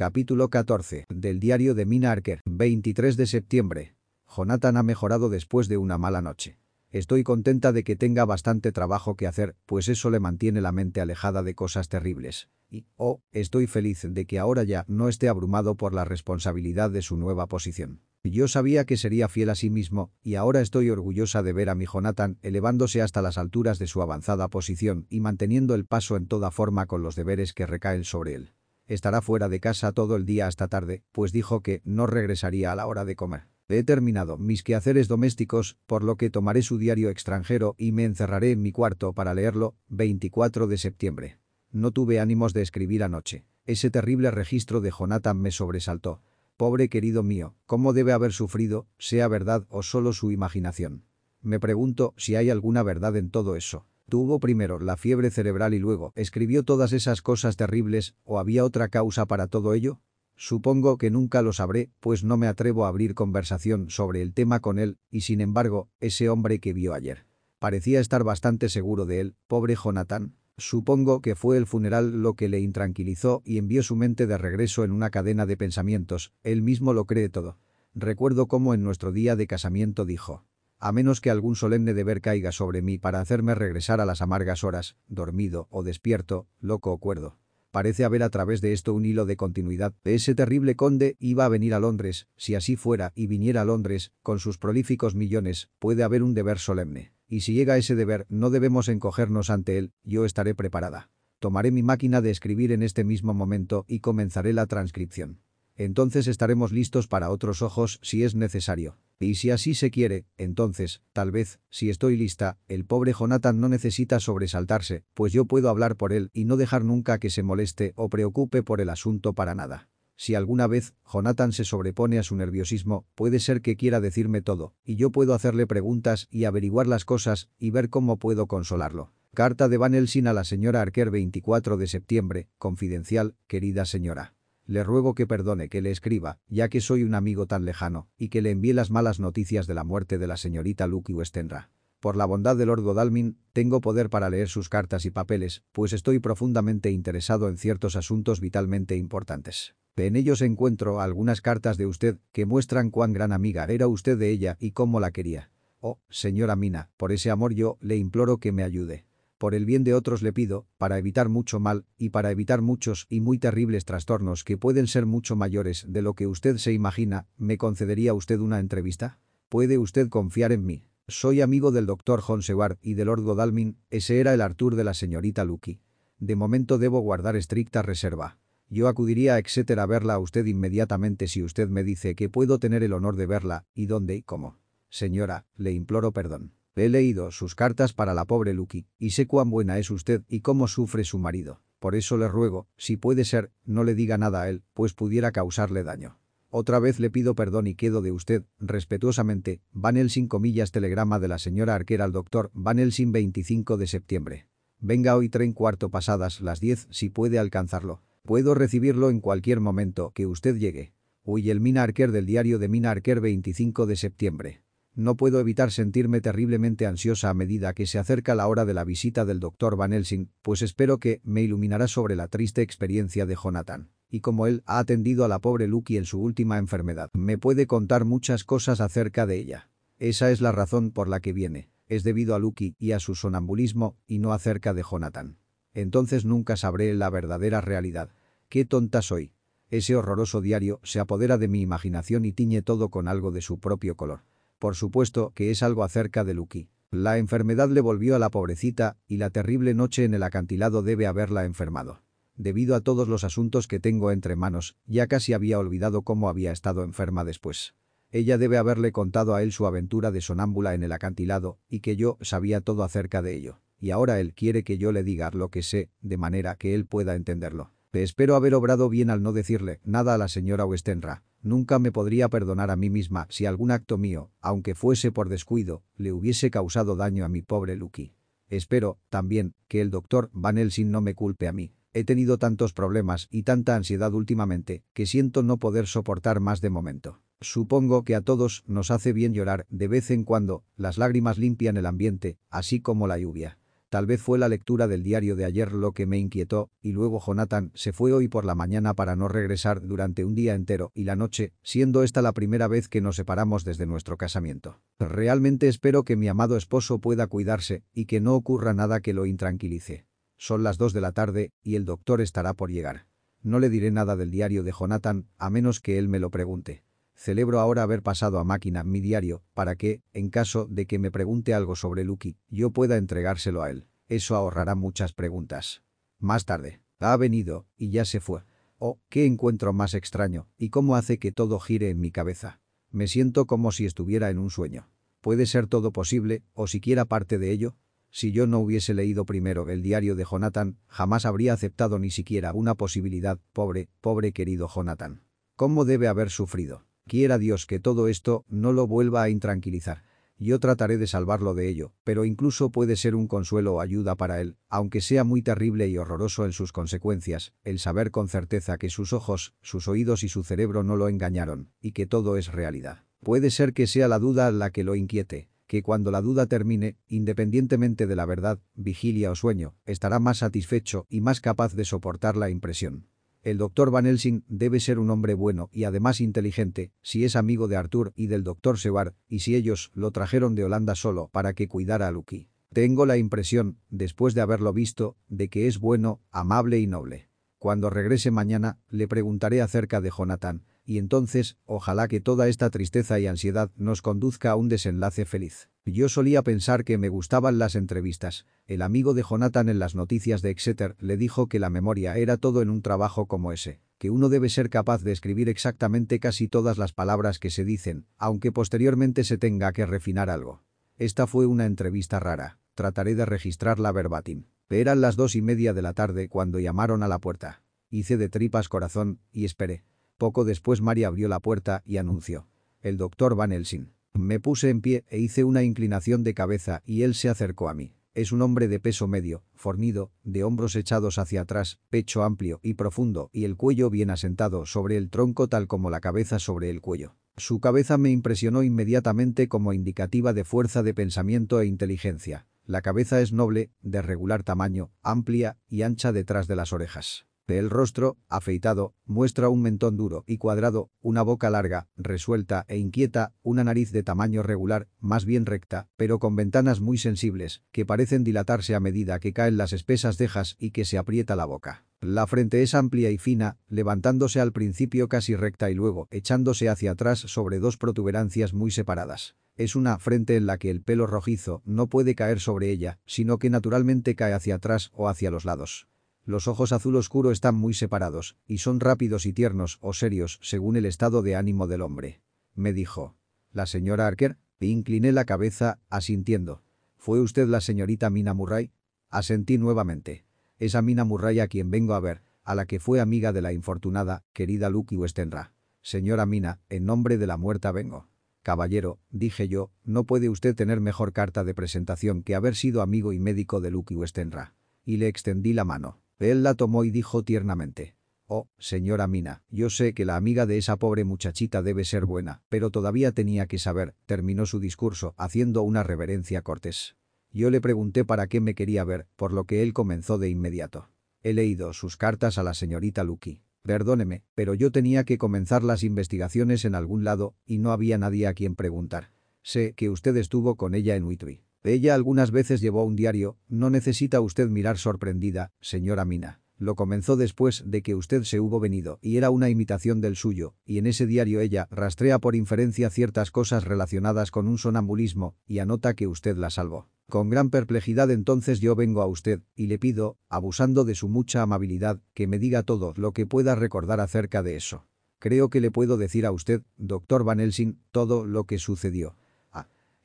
Capítulo 14. Del diario de Mina Arker. 23 de septiembre. Jonathan ha mejorado después de una mala noche. Estoy contenta de que tenga bastante trabajo que hacer, pues eso le mantiene la mente alejada de cosas terribles. Y, oh, estoy feliz de que ahora ya no esté abrumado por la responsabilidad de su nueva posición. Yo sabía que sería fiel a sí mismo, y ahora estoy orgullosa de ver a mi Jonathan elevándose hasta las alturas de su avanzada posición y manteniendo el paso en toda forma con los deberes que recaen sobre él. Estará fuera de casa todo el día hasta tarde, pues dijo que no regresaría a la hora de comer. He terminado mis quehaceres domésticos, por lo que tomaré su diario extranjero y me encerraré en mi cuarto para leerlo, 24 de septiembre. No tuve ánimos de escribir anoche. Ese terrible registro de Jonathan me sobresaltó. Pobre querido mío, ¿cómo debe haber sufrido, sea verdad o solo su imaginación? Me pregunto si hay alguna verdad en todo eso. Tuvo primero la fiebre cerebral y luego escribió todas esas cosas terribles, ¿o había otra causa para todo ello? Supongo que nunca lo sabré, pues no me atrevo a abrir conversación sobre el tema con él, y sin embargo, ese hombre que vio ayer. Parecía estar bastante seguro de él, pobre Jonathan. Supongo que fue el funeral lo que le intranquilizó y envió su mente de regreso en una cadena de pensamientos, él mismo lo cree todo. Recuerdo cómo en nuestro día de casamiento dijo, a menos que algún solemne deber caiga sobre mí para hacerme regresar a las amargas horas, dormido o despierto, loco o cuerdo. Parece haber a través de esto un hilo de continuidad. Ese terrible conde iba a venir a Londres, si así fuera y viniera a Londres, con sus prolíficos millones, puede haber un deber solemne. Y si llega ese deber, no debemos encogernos ante él, yo estaré preparada. Tomaré mi máquina de escribir en este mismo momento y comenzaré la transcripción. Entonces estaremos listos para otros ojos si es necesario. Y si así se quiere, entonces, tal vez, si estoy lista, el pobre Jonathan no necesita sobresaltarse, pues yo puedo hablar por él y no dejar nunca que se moleste o preocupe por el asunto para nada. Si alguna vez Jonathan se sobrepone a su nerviosismo, puede ser que quiera decirme todo, y yo puedo hacerle preguntas y averiguar las cosas y ver cómo puedo consolarlo. Carta de Van Helsing a la señora Arker 24 de septiembre, confidencial, querida señora. Le ruego que perdone que le escriba, ya que soy un amigo tan lejano, y que le envíe las malas noticias de la muerte de la señorita Lucky Westenra. Por la bondad de Lord Godalming, tengo poder para leer sus cartas y papeles, pues estoy profundamente interesado en ciertos asuntos vitalmente importantes. En ellos encuentro algunas cartas de usted que muestran cuán gran amiga era usted de ella y cómo la quería. Oh, señora Mina, por ese amor yo le imploro que me ayude. Por el bien de otros le pido, para evitar mucho mal y para evitar muchos y muy terribles trastornos que pueden ser mucho mayores de lo que usted se imagina, ¿me concedería usted una entrevista? ¿Puede usted confiar en mí? Soy amigo del doctor John Seward y de Lord Godalming, ese era el Arthur de la señorita Lucky. De momento debo guardar estricta reserva. Yo acudiría a Exeter a verla a usted inmediatamente si usted me dice que puedo tener el honor de verla, y dónde y cómo. Señora, le imploro perdón. He leído sus cartas para la pobre Lucky, y sé cuán buena es usted y cómo sufre su marido. Por eso le ruego, si puede ser, no le diga nada a él, pues pudiera causarle daño. Otra vez le pido perdón y quedo de usted, respetuosamente, Van Helsing comillas telegrama de la señora Arquera al doctor Van Helsing 25 de septiembre. Venga hoy tren cuarto pasadas las 10 si puede alcanzarlo. Puedo recibirlo en cualquier momento que usted llegue. Huye el Mina Arquer del diario de Mina Arquer 25 de septiembre. No puedo evitar sentirme terriblemente ansiosa a medida que se acerca la hora de la visita del doctor Van Helsing, pues espero que me iluminará sobre la triste experiencia de Jonathan. Y como él ha atendido a la pobre Lucky en su última enfermedad, me puede contar muchas cosas acerca de ella. Esa es la razón por la que viene. Es debido a Lucky y a su sonambulismo y no acerca de Jonathan. Entonces nunca sabré la verdadera realidad. ¡Qué tonta soy! Ese horroroso diario se apodera de mi imaginación y tiñe todo con algo de su propio color. Por supuesto que es algo acerca de Lucky. La enfermedad le volvió a la pobrecita y la terrible noche en el acantilado debe haberla enfermado. Debido a todos los asuntos que tengo entre manos, ya casi había olvidado cómo había estado enferma después. Ella debe haberle contado a él su aventura de sonámbula en el acantilado y que yo sabía todo acerca de ello. Y ahora él quiere que yo le diga lo que sé, de manera que él pueda entenderlo. espero haber obrado bien al no decirle nada a la señora Westenra, Nunca me podría perdonar a mí misma si algún acto mío, aunque fuese por descuido, le hubiese causado daño a mi pobre Lucky. Espero, también, que el doctor Van Helsing no me culpe a mí. He tenido tantos problemas y tanta ansiedad últimamente que siento no poder soportar más de momento. Supongo que a todos nos hace bien llorar de vez en cuando, las lágrimas limpian el ambiente, así como la lluvia. Tal vez fue la lectura del diario de ayer lo que me inquietó, y luego Jonathan se fue hoy por la mañana para no regresar durante un día entero y la noche, siendo esta la primera vez que nos separamos desde nuestro casamiento. Realmente espero que mi amado esposo pueda cuidarse y que no ocurra nada que lo intranquilice. Son las dos de la tarde y el doctor estará por llegar. No le diré nada del diario de Jonathan, a menos que él me lo pregunte. Celebro ahora haber pasado a máquina mi diario, para que, en caso de que me pregunte algo sobre Lucky, yo pueda entregárselo a él. Eso ahorrará muchas preguntas. Más tarde. Ha venido, y ya se fue. Oh, qué encuentro más extraño, y cómo hace que todo gire en mi cabeza. Me siento como si estuviera en un sueño. ¿Puede ser todo posible, o siquiera parte de ello? Si yo no hubiese leído primero el diario de Jonathan, jamás habría aceptado ni siquiera una posibilidad, pobre, pobre querido Jonathan. ¿Cómo debe haber sufrido? Quiera Dios que todo esto no lo vuelva a intranquilizar. Yo trataré de salvarlo de ello, pero incluso puede ser un consuelo o ayuda para él, aunque sea muy terrible y horroroso en sus consecuencias, el saber con certeza que sus ojos, sus oídos y su cerebro no lo engañaron, y que todo es realidad. Puede ser que sea la duda la que lo inquiete, que cuando la duda termine, independientemente de la verdad, vigilia o sueño, estará más satisfecho y más capaz de soportar la impresión. El doctor Van Helsing debe ser un hombre bueno y además inteligente, si es amigo de Arthur y del doctor Seward, y si ellos lo trajeron de Holanda solo para que cuidara a Lucky. Tengo la impresión, después de haberlo visto, de que es bueno, amable y noble. Cuando regrese mañana, le preguntaré acerca de Jonathan, y entonces, ojalá que toda esta tristeza y ansiedad nos conduzca a un desenlace feliz. Yo solía pensar que me gustaban las entrevistas. El amigo de Jonathan en las noticias de Exeter le dijo que la memoria era todo en un trabajo como ese, que uno debe ser capaz de escribir exactamente casi todas las palabras que se dicen, aunque posteriormente se tenga que refinar algo. Esta fue una entrevista rara. Trataré de registrarla verbatim. Eran las dos y media de la tarde cuando llamaron a la puerta. Hice de tripas corazón y esperé. Poco después María abrió la puerta y anunció. El doctor Van Helsing. Me puse en pie e hice una inclinación de cabeza y él se acercó a mí. Es un hombre de peso medio, fornido, de hombros echados hacia atrás, pecho amplio y profundo y el cuello bien asentado sobre el tronco tal como la cabeza sobre el cuello. Su cabeza me impresionó inmediatamente como indicativa de fuerza de pensamiento e inteligencia. La cabeza es noble, de regular tamaño, amplia y ancha detrás de las orejas. El rostro, afeitado, muestra un mentón duro y cuadrado, una boca larga, resuelta e inquieta, una nariz de tamaño regular, más bien recta, pero con ventanas muy sensibles, que parecen dilatarse a medida que caen las espesas cejas y que se aprieta la boca. La frente es amplia y fina, levantándose al principio casi recta y luego echándose hacia atrás sobre dos protuberancias muy separadas. Es una frente en la que el pelo rojizo no puede caer sobre ella, sino que naturalmente cae hacia atrás o hacia los lados. Los ojos azul oscuro están muy separados, y son rápidos y tiernos o serios según el estado de ánimo del hombre. Me dijo. ¿La señora Arker? incliné la cabeza, asintiendo. ¿Fue usted la señorita Mina Murray? Asentí nuevamente. Esa Mina Murray a quien vengo a ver, a la que fue amiga de la infortunada, querida Lucky Westenra. Señora Mina, en nombre de la muerta vengo. Caballero, dije yo, no puede usted tener mejor carta de presentación que haber sido amigo y médico de Lucky Westenra. Y le extendí la mano. Él la tomó y dijo tiernamente. Oh, señora Mina, yo sé que la amiga de esa pobre muchachita debe ser buena, pero todavía tenía que saber, terminó su discurso, haciendo una reverencia cortés. Yo le pregunté para qué me quería ver, por lo que él comenzó de inmediato. He leído sus cartas a la señorita Lucky. Perdóneme, pero yo tenía que comenzar las investigaciones en algún lado, y no había nadie a quien preguntar. Sé que usted estuvo con ella en Whitby. Ella algunas veces llevó un diario, no necesita usted mirar sorprendida, señora Mina. Lo comenzó después de que usted se hubo venido y era una imitación del suyo, y en ese diario ella rastrea por inferencia ciertas cosas relacionadas con un sonambulismo y anota que usted la salvó. Con gran perplejidad entonces yo vengo a usted y le pido, abusando de su mucha amabilidad, que me diga todo lo que pueda recordar acerca de eso. Creo que le puedo decir a usted, doctor Van Helsing, todo lo que sucedió.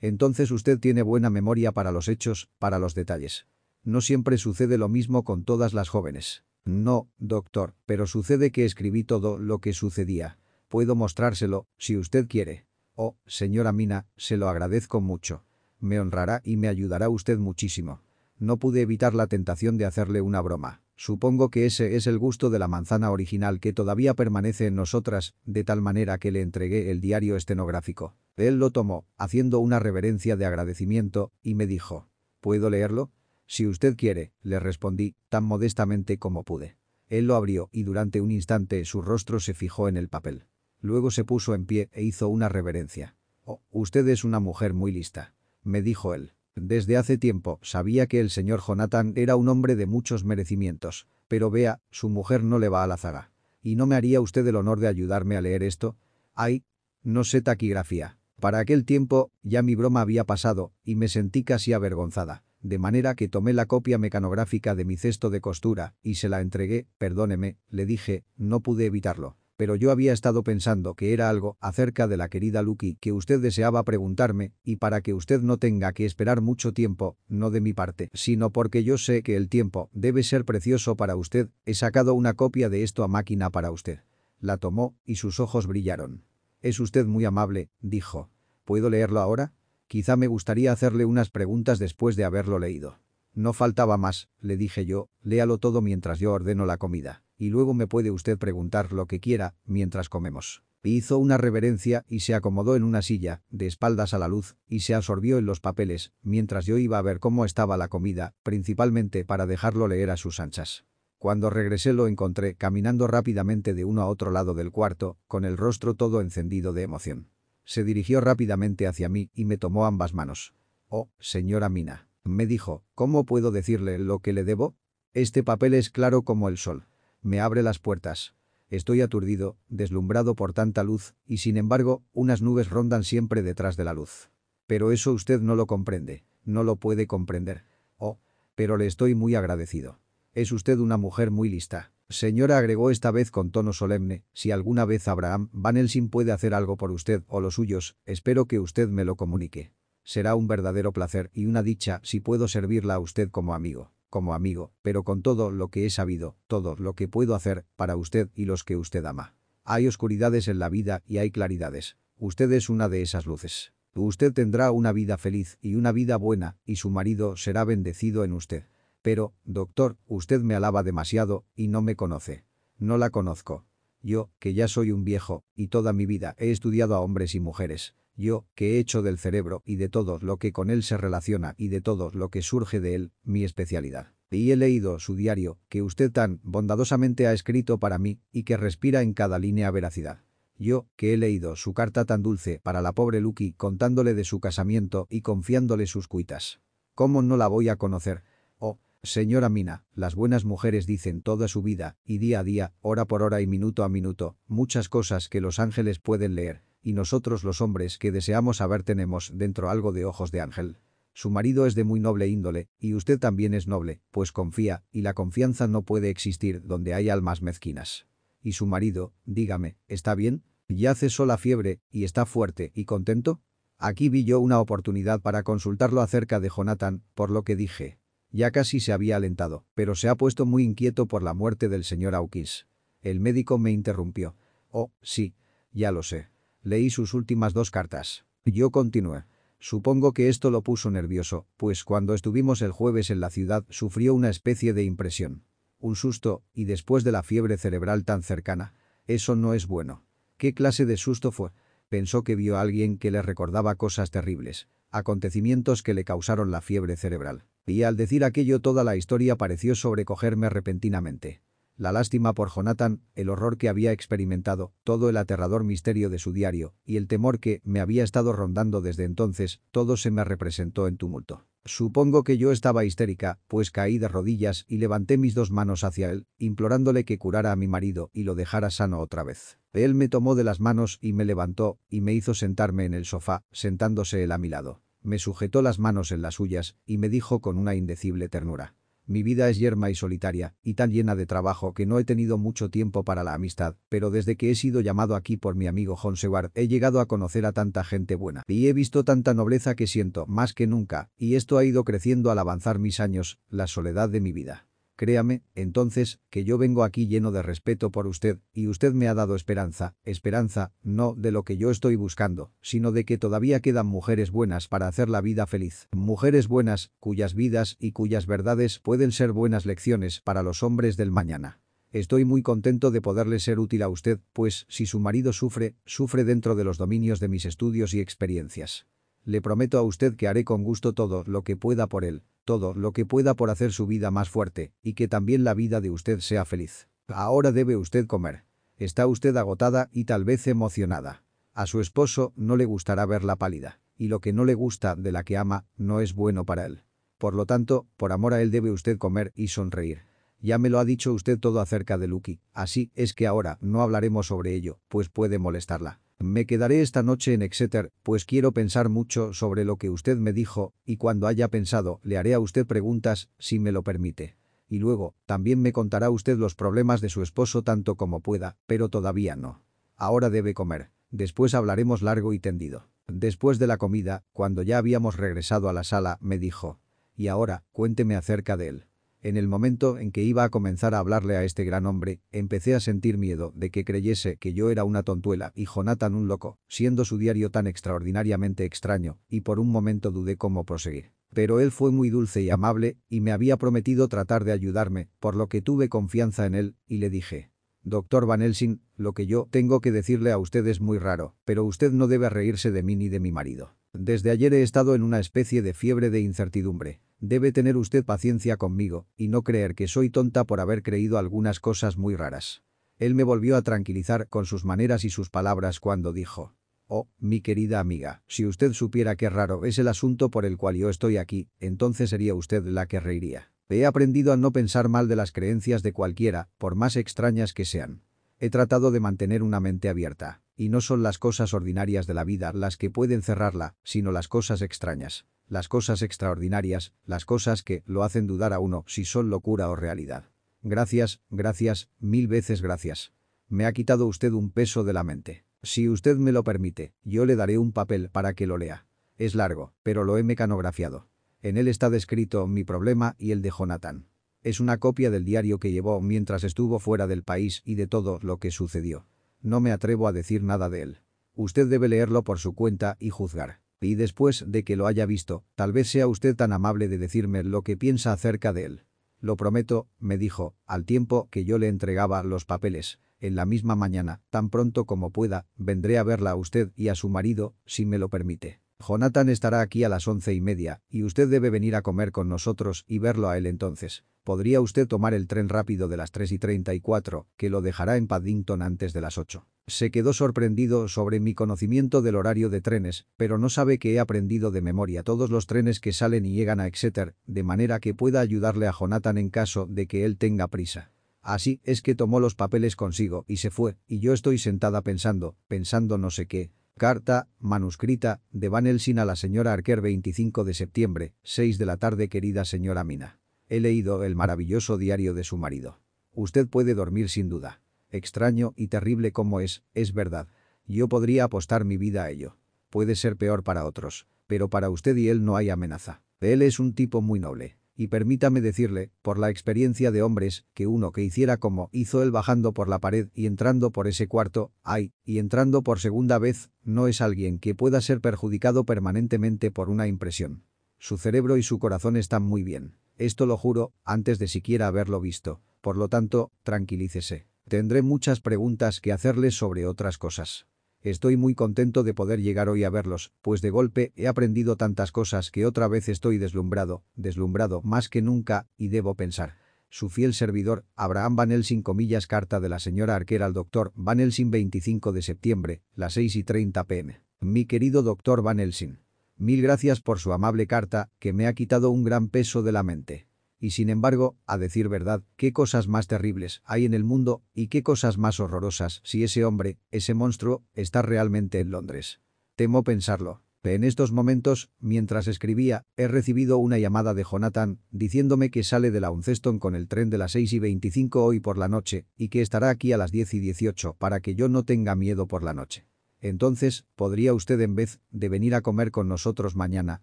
Entonces usted tiene buena memoria para los hechos, para los detalles. No siempre sucede lo mismo con todas las jóvenes. No, doctor, pero sucede que escribí todo lo que sucedía. Puedo mostrárselo, si usted quiere. Oh, señora Mina, se lo agradezco mucho. Me honrará y me ayudará usted muchísimo. No pude evitar la tentación de hacerle una broma. Supongo que ese es el gusto de la manzana original que todavía permanece en nosotras, de tal manera que le entregué el diario estenográfico. Él lo tomó, haciendo una reverencia de agradecimiento, y me dijo, ¿puedo leerlo? Si usted quiere, le respondí, tan modestamente como pude. Él lo abrió y durante un instante su rostro se fijó en el papel. Luego se puso en pie e hizo una reverencia. «Oh, usted es una mujer muy lista», me dijo él. Desde hace tiempo sabía que el señor Jonathan era un hombre de muchos merecimientos, pero vea, su mujer no le va a la zaga. ¿Y no me haría usted el honor de ayudarme a leer esto? Ay, no sé taquigrafía. Para aquel tiempo, ya mi broma había pasado, y me sentí casi avergonzada de manera que tomé la copia mecanográfica de mi cesto de costura y se la entregué, perdóneme, le dije, no pude evitarlo. Pero yo había estado pensando que era algo acerca de la querida Lucky que usted deseaba preguntarme, y para que usted no tenga que esperar mucho tiempo, no de mi parte, sino porque yo sé que el tiempo debe ser precioso para usted, he sacado una copia de esto a máquina para usted. La tomó, y sus ojos brillaron. Es usted muy amable, dijo. ¿Puedo leerlo ahora? Quizá me gustaría hacerle unas preguntas después de haberlo leído. No faltaba más, le dije yo, léalo todo mientras yo ordeno la comida, y luego me puede usted preguntar lo que quiera mientras comemos. Hizo una reverencia y se acomodó en una silla, de espaldas a la luz, y se absorbió en los papeles, mientras yo iba a ver cómo estaba la comida, principalmente para dejarlo leer a sus anchas. Cuando regresé lo encontré caminando rápidamente de uno a otro lado del cuarto, con el rostro todo encendido de emoción. Se dirigió rápidamente hacia mí y me tomó ambas manos. «Oh, señora Mina», me dijo, «¿cómo puedo decirle lo que le debo? Este papel es claro como el sol. Me abre las puertas. Estoy aturdido, deslumbrado por tanta luz, y sin embargo, unas nubes rondan siempre detrás de la luz. Pero eso usted no lo comprende, no lo puede comprender. Oh, pero le estoy muy agradecido. Es usted una mujer muy lista. Señora agregó esta vez con tono solemne, si alguna vez Abraham Van Helsing puede hacer algo por usted o los suyos, espero que usted me lo comunique. Será un verdadero placer y una dicha si puedo servirla a usted como amigo, como amigo, pero con todo lo que he sabido, todo lo que puedo hacer para usted y los que usted ama. Hay oscuridades en la vida y hay claridades. Usted es una de esas luces. Usted tendrá una vida feliz y una vida buena y su marido será bendecido en usted. Pero, doctor, usted me alaba demasiado y no me conoce. No la conozco. Yo, que ya soy un viejo, y toda mi vida he estudiado a hombres y mujeres. Yo, que he hecho del cerebro y de todo lo que con él se relaciona y de todo lo que surge de él, mi especialidad. Y he leído su diario, que usted tan bondadosamente ha escrito para mí y que respira en cada línea veracidad. Yo, que he leído su carta tan dulce para la pobre Lucky contándole de su casamiento y confiándole sus cuitas. ¿Cómo no la voy a conocer? Oh, Señora Mina, las buenas mujeres dicen toda su vida, y día a día, hora por hora y minuto a minuto, muchas cosas que los ángeles pueden leer, y nosotros los hombres que deseamos saber tenemos dentro algo de ojos de ángel. Su marido es de muy noble índole, y usted también es noble, pues confía, y la confianza no puede existir donde hay almas mezquinas. ¿Y su marido, dígame, está bien? ¿Ya cesó la fiebre, y está fuerte y contento? Aquí vi yo una oportunidad para consultarlo acerca de Jonathan, por lo que dije, ya casi se había alentado, pero se ha puesto muy inquieto por la muerte del señor Hawkins. El médico me interrumpió. Oh, sí, ya lo sé. Leí sus últimas dos cartas. Yo continué. Supongo que esto lo puso nervioso, pues cuando estuvimos el jueves en la ciudad sufrió una especie de impresión. Un susto, y después de la fiebre cerebral tan cercana. Eso no es bueno. ¿Qué clase de susto fue? Pensó que vio a alguien que le recordaba cosas terribles, acontecimientos que le causaron la fiebre cerebral. Y al decir aquello toda la historia pareció sobrecogerme repentinamente. La lástima por Jonathan, el horror que había experimentado, todo el aterrador misterio de su diario, y el temor que me había estado rondando desde entonces, todo se me representó en tumulto. Supongo que yo estaba histérica, pues caí de rodillas y levanté mis dos manos hacia él, implorándole que curara a mi marido y lo dejara sano otra vez. Él me tomó de las manos y me levantó, y me hizo sentarme en el sofá, sentándose él a mi lado. Me sujetó las manos en las suyas y me dijo con una indecible ternura. Mi vida es yerma y solitaria, y tan llena de trabajo que no he tenido mucho tiempo para la amistad, pero desde que he sido llamado aquí por mi amigo John Seward he llegado a conocer a tanta gente buena, y he visto tanta nobleza que siento, más que nunca, y esto ha ido creciendo al avanzar mis años, la soledad de mi vida. Créame, entonces, que yo vengo aquí lleno de respeto por usted, y usted me ha dado esperanza, esperanza, no de lo que yo estoy buscando, sino de que todavía quedan mujeres buenas para hacer la vida feliz. Mujeres buenas, cuyas vidas y cuyas verdades pueden ser buenas lecciones para los hombres del mañana. Estoy muy contento de poderle ser útil a usted, pues, si su marido sufre, sufre dentro de los dominios de mis estudios y experiencias. Le prometo a usted que haré con gusto todo lo que pueda por él, todo lo que pueda por hacer su vida más fuerte y que también la vida de usted sea feliz. Ahora debe usted comer. Está usted agotada y tal vez emocionada. A su esposo no le gustará verla pálida, y lo que no le gusta de la que ama no es bueno para él. Por lo tanto, por amor a él debe usted comer y sonreír. Ya me lo ha dicho usted todo acerca de Lucky, así es que ahora no hablaremos sobre ello, pues puede molestarla. Me quedaré esta noche en Exeter, pues quiero pensar mucho sobre lo que usted me dijo, y cuando haya pensado, le haré a usted preguntas, si me lo permite. Y luego, también me contará usted los problemas de su esposo tanto como pueda, pero todavía no. Ahora debe comer. Después hablaremos largo y tendido. Después de la comida, cuando ya habíamos regresado a la sala, me dijo. Y ahora, cuénteme acerca de él. En el momento en que iba a comenzar a hablarle a este gran hombre, empecé a sentir miedo de que creyese que yo era una tontuela y Jonathan un loco, siendo su diario tan extraordinariamente extraño, y por un momento dudé cómo proseguir. Pero él fue muy dulce y amable, y me había prometido tratar de ayudarme, por lo que tuve confianza en él, y le dije. Doctor Van Helsing, lo que yo tengo que decirle a usted es muy raro, pero usted no debe reírse de mí ni de mi marido. Desde ayer he estado en una especie de fiebre de incertidumbre. Debe tener usted paciencia conmigo y no creer que soy tonta por haber creído algunas cosas muy raras. Él me volvió a tranquilizar con sus maneras y sus palabras cuando dijo. Oh, mi querida amiga, si usted supiera qué raro es el asunto por el cual yo estoy aquí, entonces sería usted la que reiría. He aprendido a no pensar mal de las creencias de cualquiera, por más extrañas que sean. He tratado de mantener una mente abierta. Y no son las cosas ordinarias de la vida las que pueden cerrarla, sino las cosas extrañas. Las cosas extraordinarias, las cosas que lo hacen dudar a uno si son locura o realidad. Gracias, gracias, mil veces gracias. Me ha quitado usted un peso de la mente. Si usted me lo permite, yo le daré un papel para que lo lea. Es largo, pero lo he mecanografiado. En él está descrito mi problema y el de Jonathan. Es una copia del diario que llevó mientras estuvo fuera del país y de todo lo que sucedió. No me atrevo a decir nada de él. Usted debe leerlo por su cuenta y juzgar. Y después de que lo haya visto, tal vez sea usted tan amable de decirme lo que piensa acerca de él. Lo prometo, me dijo, al tiempo que yo le entregaba los papeles. En la misma mañana, tan pronto como pueda, vendré a verla a usted y a su marido, si me lo permite. Jonathan estará aquí a las once y media, y usted debe venir a comer con nosotros y verlo a él entonces. Podría usted tomar el tren rápido de las 3 y 34, que lo dejará en Paddington antes de las 8. Se quedó sorprendido sobre mi conocimiento del horario de trenes, pero no sabe que he aprendido de memoria todos los trenes que salen y llegan a Exeter, de manera que pueda ayudarle a Jonathan en caso de que él tenga prisa. Así es que tomó los papeles consigo y se fue, y yo estoy sentada pensando, pensando no sé qué, Carta, manuscrita, de Van Helsing a la señora Arker 25 de septiembre, 6 de la tarde querida señora Mina. He leído el maravilloso diario de su marido. Usted puede dormir sin duda. Extraño y terrible como es, es verdad. Yo podría apostar mi vida a ello. Puede ser peor para otros, pero para usted y él no hay amenaza. Él es un tipo muy noble. Y permítame decirle, por la experiencia de hombres, que uno que hiciera como hizo él bajando por la pared y entrando por ese cuarto, ay, y entrando por segunda vez, no es alguien que pueda ser perjudicado permanentemente por una impresión. Su cerebro y su corazón están muy bien. Esto lo juro, antes de siquiera haberlo visto. Por lo tanto, tranquilícese. Tendré muchas preguntas que hacerle sobre otras cosas. Estoy muy contento de poder llegar hoy a verlos, pues de golpe he aprendido tantas cosas que otra vez estoy deslumbrado, deslumbrado más que nunca, y debo pensar. Su fiel servidor, Abraham Van Helsing comillas carta de la señora Arquera al doctor Van Helsing 25 de septiembre, las 6 y 30 pm. Mi querido doctor Van Helsing. Mil gracias por su amable carta, que me ha quitado un gran peso de la mente. Y sin embargo, a decir verdad, qué cosas más terribles hay en el mundo y qué cosas más horrorosas si ese hombre, ese monstruo, está realmente en Londres. Temo pensarlo. En estos momentos, mientras escribía, he recibido una llamada de Jonathan diciéndome que sale de la Unceston con el tren de las 6 y 25 hoy por la noche y que estará aquí a las 10 y 18 para que yo no tenga miedo por la noche. Entonces, ¿podría usted en vez de venir a comer con nosotros mañana,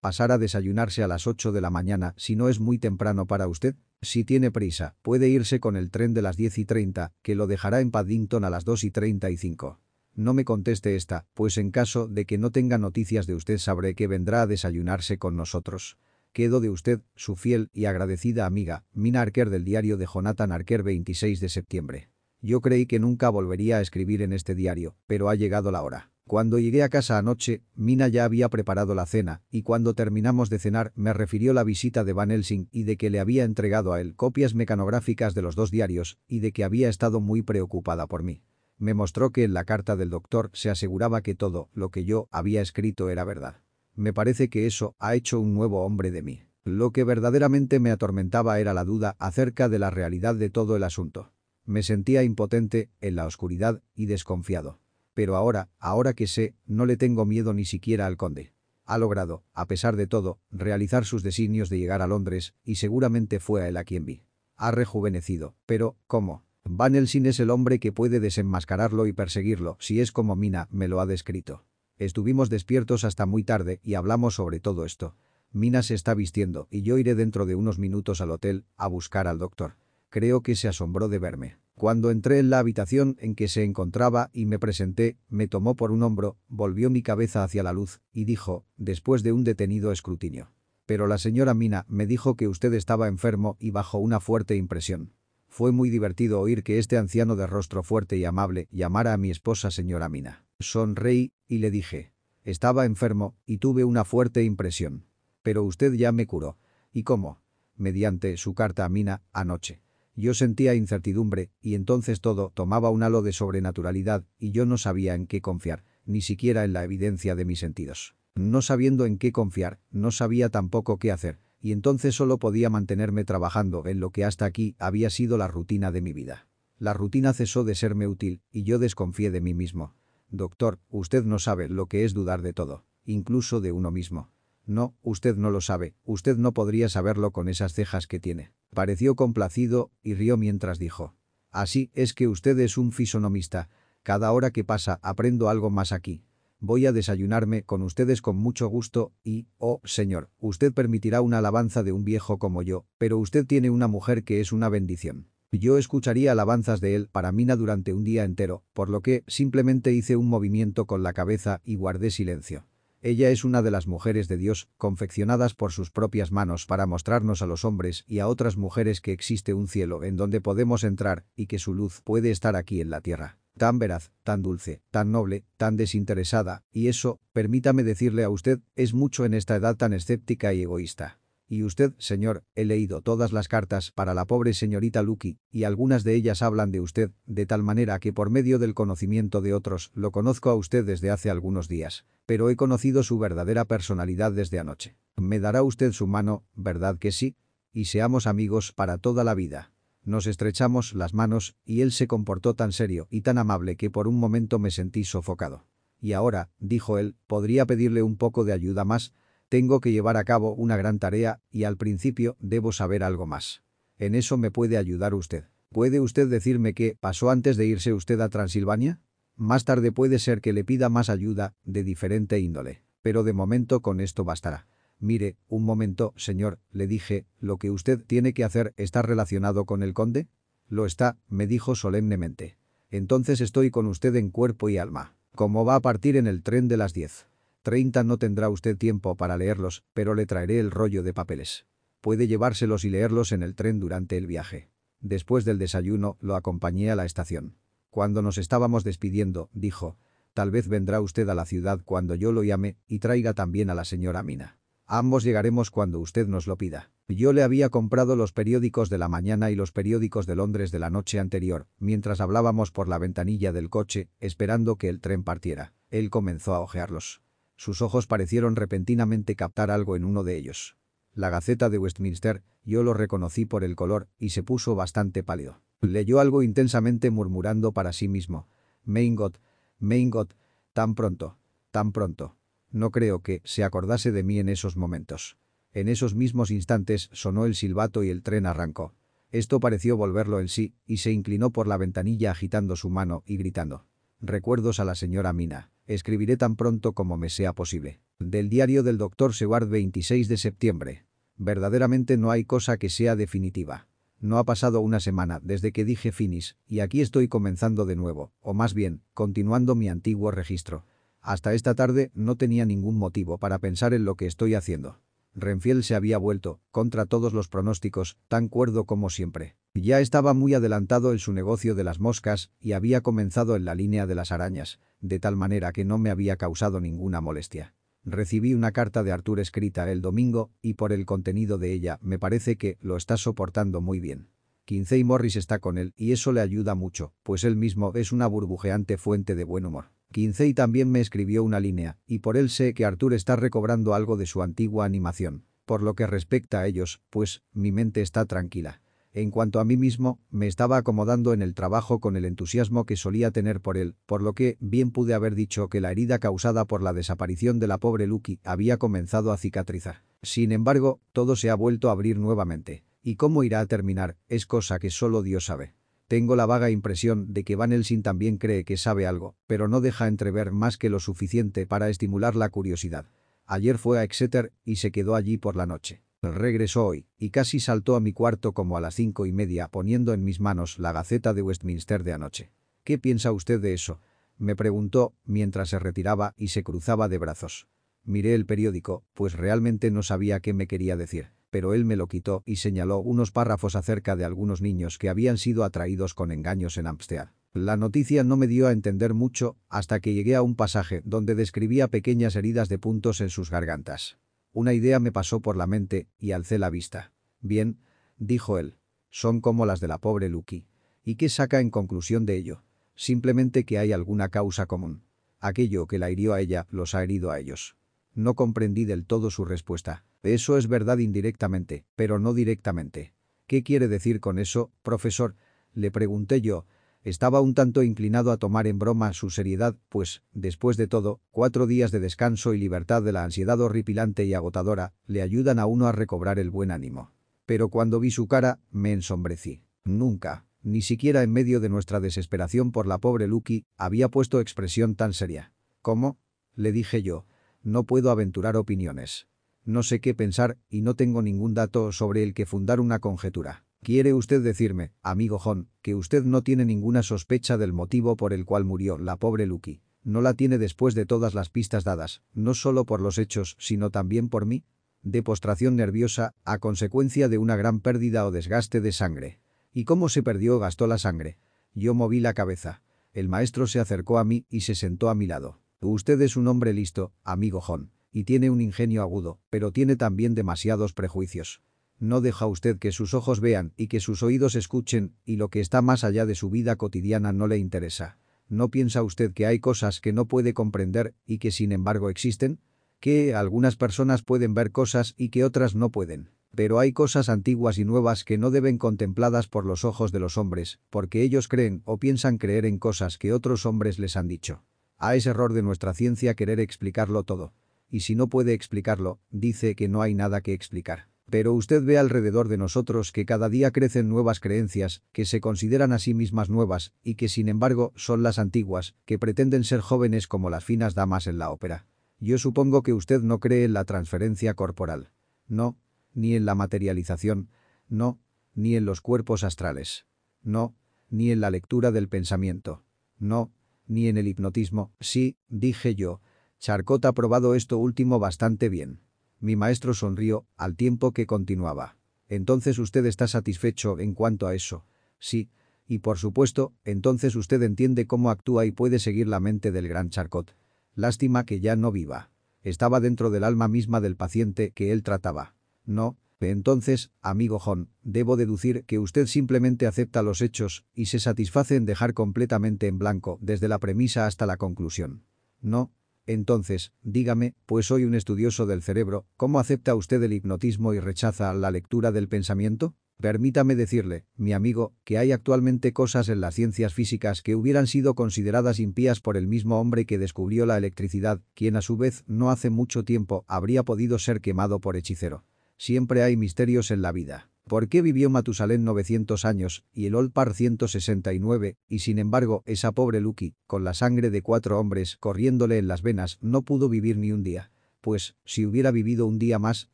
pasar a desayunarse a las 8 de la mañana si no es muy temprano para usted? Si tiene prisa, puede irse con el tren de las 10 y 30, que lo dejará en Paddington a las 2 y 35. No me conteste esta, pues en caso de que no tenga noticias de usted sabré que vendrá a desayunarse con nosotros. Quedo de usted, su fiel y agradecida amiga, Mina Arker del diario de Jonathan Arker 26 de septiembre. Yo creí que nunca volvería a escribir en este diario, pero ha llegado la hora. Cuando llegué a casa anoche, Mina ya había preparado la cena, y cuando terminamos de cenar me refirió la visita de Van Helsing y de que le había entregado a él copias mecanográficas de los dos diarios y de que había estado muy preocupada por mí. Me mostró que en la carta del doctor se aseguraba que todo lo que yo había escrito era verdad. Me parece que eso ha hecho un nuevo hombre de mí. Lo que verdaderamente me atormentaba era la duda acerca de la realidad de todo el asunto. Me sentía impotente, en la oscuridad, y desconfiado. Pero ahora, ahora que sé, no le tengo miedo ni siquiera al conde. Ha logrado, a pesar de todo, realizar sus designios de llegar a Londres, y seguramente fue a él a quien vi. Ha rejuvenecido, pero, ¿cómo? Van Helsing es el hombre que puede desenmascararlo y perseguirlo, si es como Mina me lo ha descrito. Estuvimos despiertos hasta muy tarde y hablamos sobre todo esto. Mina se está vistiendo y yo iré dentro de unos minutos al hotel a buscar al doctor. Creo que se asombró de verme. Cuando entré en la habitación en que se encontraba y me presenté, me tomó por un hombro, volvió mi cabeza hacia la luz y dijo, después de un detenido escrutinio. Pero la señora Mina me dijo que usted estaba enfermo y bajo una fuerte impresión. Fue muy divertido oír que este anciano de rostro fuerte y amable llamara a mi esposa señora Mina. Sonreí y le dije. Estaba enfermo y tuve una fuerte impresión. Pero usted ya me curó. ¿Y cómo? Mediante su carta a Mina, anoche. Yo sentía incertidumbre, y entonces todo tomaba un halo de sobrenaturalidad, y yo no sabía en qué confiar, ni siquiera en la evidencia de mis sentidos. No sabiendo en qué confiar, no sabía tampoco qué hacer, y entonces solo podía mantenerme trabajando en lo que hasta aquí había sido la rutina de mi vida. La rutina cesó de serme útil, y yo desconfié de mí mismo. Doctor, usted no sabe lo que es dudar de todo, incluso de uno mismo. No, usted no lo sabe, usted no podría saberlo con esas cejas que tiene. Pareció complacido y rió mientras dijo. Así es que usted es un fisonomista. Cada hora que pasa aprendo algo más aquí. Voy a desayunarme con ustedes con mucho gusto y, oh, señor, usted permitirá una alabanza de un viejo como yo, pero usted tiene una mujer que es una bendición. Yo escucharía alabanzas de él para Mina durante un día entero, por lo que simplemente hice un movimiento con la cabeza y guardé silencio. Ella es una de las mujeres de Dios, confeccionadas por sus propias manos para mostrarnos a los hombres y a otras mujeres que existe un cielo en donde podemos entrar y que su luz puede estar aquí en la tierra. Tan veraz, tan dulce, tan noble, tan desinteresada, y eso, permítame decirle a usted, es mucho en esta edad tan escéptica y egoísta. Y usted, señor, he leído todas las cartas para la pobre señorita Lucky, y algunas de ellas hablan de usted, de tal manera que por medio del conocimiento de otros, lo conozco a usted desde hace algunos días. Pero he conocido su verdadera personalidad desde anoche. Me dará usted su mano, ¿verdad que sí? Y seamos amigos para toda la vida. Nos estrechamos las manos, y él se comportó tan serio y tan amable que por un momento me sentí sofocado. Y ahora, dijo él, podría pedirle un poco de ayuda más, tengo que llevar a cabo una gran tarea y al principio debo saber algo más. En eso me puede ayudar usted. ¿Puede usted decirme qué pasó antes de irse usted a Transilvania? Más tarde puede ser que le pida más ayuda, de diferente índole. Pero de momento con esto bastará. Mire, un momento, señor, le dije, ¿lo que usted tiene que hacer está relacionado con el conde? Lo está, me dijo solemnemente. Entonces estoy con usted en cuerpo y alma. ¿Cómo va a partir en el tren de las diez? 30 no tendrá usted tiempo para leerlos, pero le traeré el rollo de papeles. Puede llevárselos y leerlos en el tren durante el viaje. Después del desayuno, lo acompañé a la estación. Cuando nos estábamos despidiendo, dijo, tal vez vendrá usted a la ciudad cuando yo lo llame y traiga también a la señora Mina. Ambos llegaremos cuando usted nos lo pida. Yo le había comprado los periódicos de la mañana y los periódicos de Londres de la noche anterior, mientras hablábamos por la ventanilla del coche, esperando que el tren partiera. Él comenzó a hojearlos. Sus ojos parecieron repentinamente captar algo en uno de ellos. La Gaceta de Westminster, yo lo reconocí por el color, y se puso bastante pálido. Leyó algo intensamente murmurando para sí mismo. Maingot, Maingot, tan pronto, tan pronto. No creo que se acordase de mí en esos momentos. En esos mismos instantes sonó el silbato y el tren arrancó. Esto pareció volverlo en sí, y se inclinó por la ventanilla agitando su mano y gritando. Recuerdos a la señora Mina. Escribiré tan pronto como me sea posible. Del diario del Dr. Seward 26 de septiembre. Verdaderamente no hay cosa que sea definitiva. No ha pasado una semana desde que dije finis, y aquí estoy comenzando de nuevo, o más bien, continuando mi antiguo registro. Hasta esta tarde no tenía ningún motivo para pensar en lo que estoy haciendo. Renfiel se había vuelto, contra todos los pronósticos, tan cuerdo como siempre. Ya estaba muy adelantado en su negocio de las moscas y había comenzado en la línea de las arañas, de tal manera que no me había causado ninguna molestia. Recibí una carta de Artur escrita el domingo y por el contenido de ella me parece que lo está soportando muy bien. Quincey Morris está con él y eso le ayuda mucho, pues él mismo es una burbujeante fuente de buen humor. Quincey también me escribió una línea, y por él sé que Artur está recobrando algo de su antigua animación. Por lo que respecta a ellos, pues, mi mente está tranquila. En cuanto a mí mismo, me estaba acomodando en el trabajo con el entusiasmo que solía tener por él, por lo que bien pude haber dicho que la herida causada por la desaparición de la pobre Lucky había comenzado a cicatrizar. Sin embargo, todo se ha vuelto a abrir nuevamente. Y cómo irá a terminar, es cosa que solo Dios sabe. Tengo la vaga impresión de que Van Helsing también cree que sabe algo, pero no deja entrever más que lo suficiente para estimular la curiosidad. Ayer fue a Exeter y se quedó allí por la noche. Regresó hoy, y casi saltó a mi cuarto como a las cinco y media poniendo en mis manos la Gaceta de Westminster de anoche. ¿Qué piensa usted de eso? Me preguntó mientras se retiraba y se cruzaba de brazos. Miré el periódico, pues realmente no sabía qué me quería decir pero él me lo quitó y señaló unos párrafos acerca de algunos niños que habían sido atraídos con engaños en Amstead. La noticia no me dio a entender mucho hasta que llegué a un pasaje donde describía pequeñas heridas de puntos en sus gargantas. Una idea me pasó por la mente y alcé la vista. Bien, dijo él, son como las de la pobre Lucky. ¿Y qué saca en conclusión de ello? Simplemente que hay alguna causa común. Aquello que la hirió a ella los ha herido a ellos. No comprendí del todo su respuesta. Eso es verdad indirectamente, pero no directamente. ¿Qué quiere decir con eso, profesor? Le pregunté yo. Estaba un tanto inclinado a tomar en broma su seriedad, pues, después de todo, cuatro días de descanso y libertad de la ansiedad horripilante y agotadora le ayudan a uno a recobrar el buen ánimo. Pero cuando vi su cara, me ensombrecí. Nunca, ni siquiera en medio de nuestra desesperación por la pobre Lucky, había puesto expresión tan seria. ¿Cómo? Le dije yo. No puedo aventurar opiniones. No sé qué pensar y no tengo ningún dato sobre el que fundar una conjetura. ¿Quiere usted decirme, amigo John, que usted no tiene ninguna sospecha del motivo por el cual murió la pobre Lucky? No la tiene después de todas las pistas dadas, no solo por los hechos, sino también por mí. De postración nerviosa, a consecuencia de una gran pérdida o desgaste de sangre. ¿Y cómo se perdió o gastó la sangre? Yo moví la cabeza. El maestro se acercó a mí y se sentó a mi lado. Usted es un hombre listo, amigo John y tiene un ingenio agudo, pero tiene también demasiados prejuicios. No deja usted que sus ojos vean y que sus oídos escuchen, y lo que está más allá de su vida cotidiana no le interesa. ¿No piensa usted que hay cosas que no puede comprender y que sin embargo existen? Que algunas personas pueden ver cosas y que otras no pueden. Pero hay cosas antiguas y nuevas que no deben contempladas por los ojos de los hombres, porque ellos creen o piensan creer en cosas que otros hombres les han dicho. A ese error de nuestra ciencia querer explicarlo todo y si no puede explicarlo, dice que no hay nada que explicar. Pero usted ve alrededor de nosotros que cada día crecen nuevas creencias, que se consideran a sí mismas nuevas, y que sin embargo son las antiguas, que pretenden ser jóvenes como las finas damas en la ópera. Yo supongo que usted no cree en la transferencia corporal. No, ni en la materialización, no, ni en los cuerpos astrales. No, ni en la lectura del pensamiento. No, ni en el hipnotismo. Sí, dije yo, Charcot ha probado esto último bastante bien. Mi maestro sonrió, al tiempo que continuaba. Entonces usted está satisfecho en cuanto a eso. Sí. Y por supuesto, entonces usted entiende cómo actúa y puede seguir la mente del gran Charcot. Lástima que ya no viva. Estaba dentro del alma misma del paciente que él trataba. No, entonces, amigo John, debo deducir que usted simplemente acepta los hechos y se satisface en dejar completamente en blanco desde la premisa hasta la conclusión. No, entonces, dígame, pues soy un estudioso del cerebro, ¿cómo acepta usted el hipnotismo y rechaza la lectura del pensamiento? Permítame decirle, mi amigo, que hay actualmente cosas en las ciencias físicas que hubieran sido consideradas impías por el mismo hombre que descubrió la electricidad, quien a su vez, no hace mucho tiempo, habría podido ser quemado por hechicero. Siempre hay misterios en la vida. ¿Por qué vivió Matusalén 900 años y el Olpar 169 y sin embargo esa pobre Lucky, con la sangre de cuatro hombres corriéndole en las venas, no pudo vivir ni un día? Pues, si hubiera vivido un día más,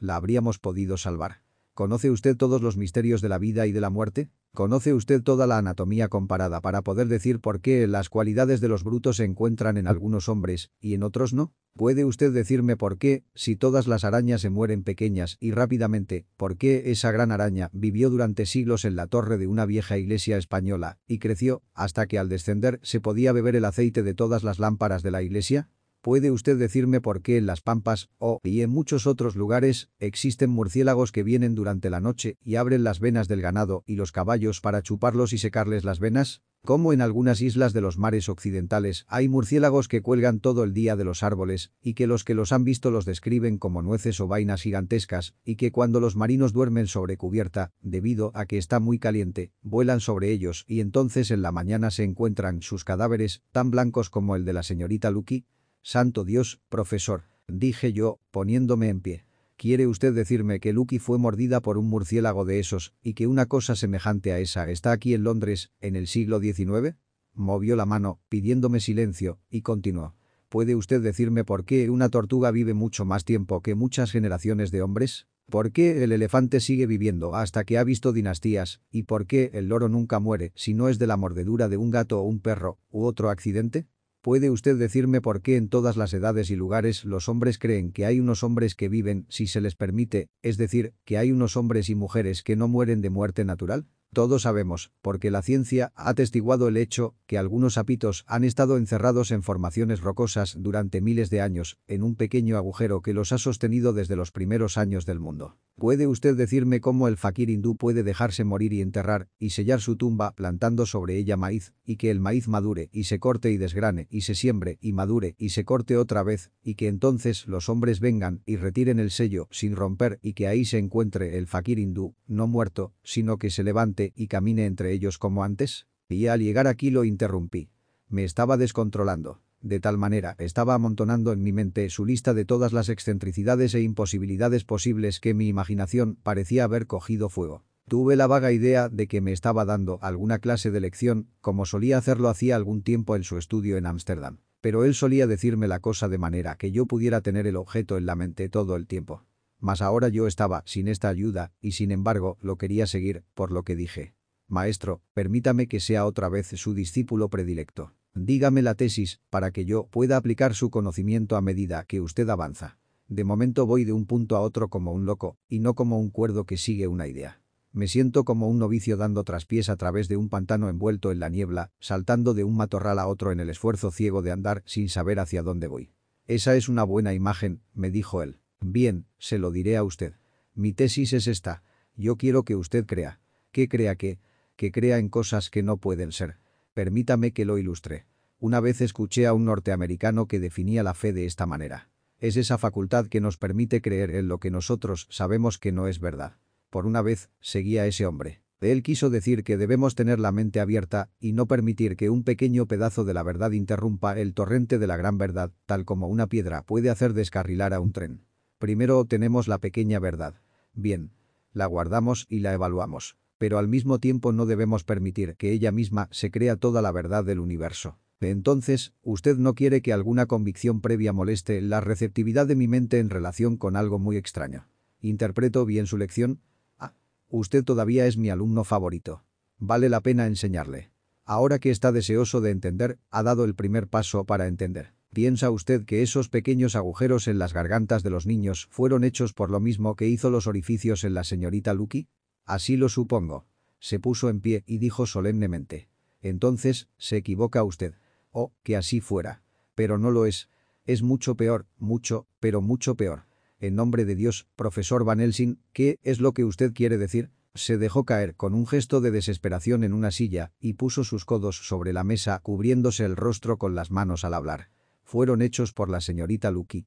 la habríamos podido salvar. ¿Conoce usted todos los misterios de la vida y de la muerte? Conoce usted toda la anatomía comparada para poder decir por qué las cualidades de los brutos se encuentran en algunos hombres y en otros no. ¿Puede usted decirme por qué, si todas las arañas se mueren pequeñas y rápidamente, por qué esa gran araña vivió durante siglos en la torre de una vieja iglesia española y creció hasta que al descender se podía beber el aceite de todas las lámparas de la iglesia? ¿Puede usted decirme por qué en las Pampas, o y en muchos otros lugares, existen murciélagos que vienen durante la noche y abren las venas del ganado y los caballos para chuparlos y secarles las venas? ¿Cómo en algunas islas de los mares occidentales hay murciélagos que cuelgan todo el día de los árboles y que los que los han visto los describen como nueces o vainas gigantescas y que cuando los marinos duermen sobre cubierta, debido a que está muy caliente, vuelan sobre ellos y entonces en la mañana se encuentran sus cadáveres, tan blancos como el de la señorita Lucky? Santo Dios, profesor, dije yo, poniéndome en pie. ¿Quiere usted decirme que Lucky fue mordida por un murciélago de esos y que una cosa semejante a esa está aquí en Londres, en el siglo XIX? Movió la mano, pidiéndome silencio, y continuó. ¿Puede usted decirme por qué una tortuga vive mucho más tiempo que muchas generaciones de hombres? ¿Por qué el elefante sigue viviendo hasta que ha visto dinastías? ¿Y por qué el loro nunca muere si no es de la mordedura de un gato o un perro u otro accidente? ¿Puede usted decirme por qué en todas las edades y lugares los hombres creen que hay unos hombres que viven si se les permite, es decir, que hay unos hombres y mujeres que no mueren de muerte natural? Todos sabemos, porque la ciencia ha atestiguado el hecho, que algunos sapitos han estado encerrados en formaciones rocosas durante miles de años, en un pequeño agujero que los ha sostenido desde los primeros años del mundo. ¿Puede usted decirme cómo el fakir hindú puede dejarse morir y enterrar, y sellar su tumba plantando sobre ella maíz, y que el maíz madure y se corte y desgrane, y se siembre y madure y se corte otra vez, y que entonces los hombres vengan y retiren el sello sin romper y que ahí se encuentre el fakir hindú, no muerto, sino que se levante y camine entre ellos como antes? Y al llegar aquí lo interrumpí. Me estaba descontrolando. De tal manera, estaba amontonando en mi mente su lista de todas las excentricidades e imposibilidades posibles que mi imaginación parecía haber cogido fuego. Tuve la vaga idea de que me estaba dando alguna clase de lección, como solía hacerlo hacía algún tiempo en su estudio en Ámsterdam. Pero él solía decirme la cosa de manera que yo pudiera tener el objeto en la mente todo el tiempo. Mas ahora yo estaba sin esta ayuda y sin embargo lo quería seguir, por lo que dije. Maestro, permítame que sea otra vez su discípulo predilecto. Dígame la tesis para que yo pueda aplicar su conocimiento a medida que usted avanza. De momento voy de un punto a otro como un loco y no como un cuerdo que sigue una idea. Me siento como un novicio dando traspiés a través de un pantano envuelto en la niebla, saltando de un matorral a otro en el esfuerzo ciego de andar sin saber hacia dónde voy. Esa es una buena imagen, me dijo él. Bien, se lo diré a usted. Mi tesis es esta. Yo quiero que usted crea. ¿Qué crea que? Que crea en cosas que no pueden ser. Permítame que lo ilustre. Una vez escuché a un norteamericano que definía la fe de esta manera. Es esa facultad que nos permite creer en lo que nosotros sabemos que no es verdad. Por una vez, seguía ese hombre. Él quiso decir que debemos tener la mente abierta y no permitir que un pequeño pedazo de la verdad interrumpa el torrente de la gran verdad, tal como una piedra puede hacer descarrilar a un tren. Primero obtenemos la pequeña verdad. Bien. La guardamos y la evaluamos. Pero al mismo tiempo no debemos permitir que ella misma se crea toda la verdad del universo. Entonces, usted no quiere que alguna convicción previa moleste la receptividad de mi mente en relación con algo muy extraño. ¿Interpreto bien su lección? Ah, usted todavía es mi alumno favorito. Vale la pena enseñarle. Ahora que está deseoso de entender, ha dado el primer paso para entender. ¿Piensa usted que esos pequeños agujeros en las gargantas de los niños fueron hechos por lo mismo que hizo los orificios en la señorita Lucky? Así lo supongo. Se puso en pie y dijo solemnemente. Entonces, se equivoca usted. Oh, que así fuera. Pero no lo es. Es mucho peor, mucho, pero mucho peor. En nombre de Dios, profesor Van Helsing, ¿qué es lo que usted quiere decir? Se dejó caer con un gesto de desesperación en una silla y puso sus codos sobre la mesa cubriéndose el rostro con las manos al hablar fueron hechos por la señorita Lucky.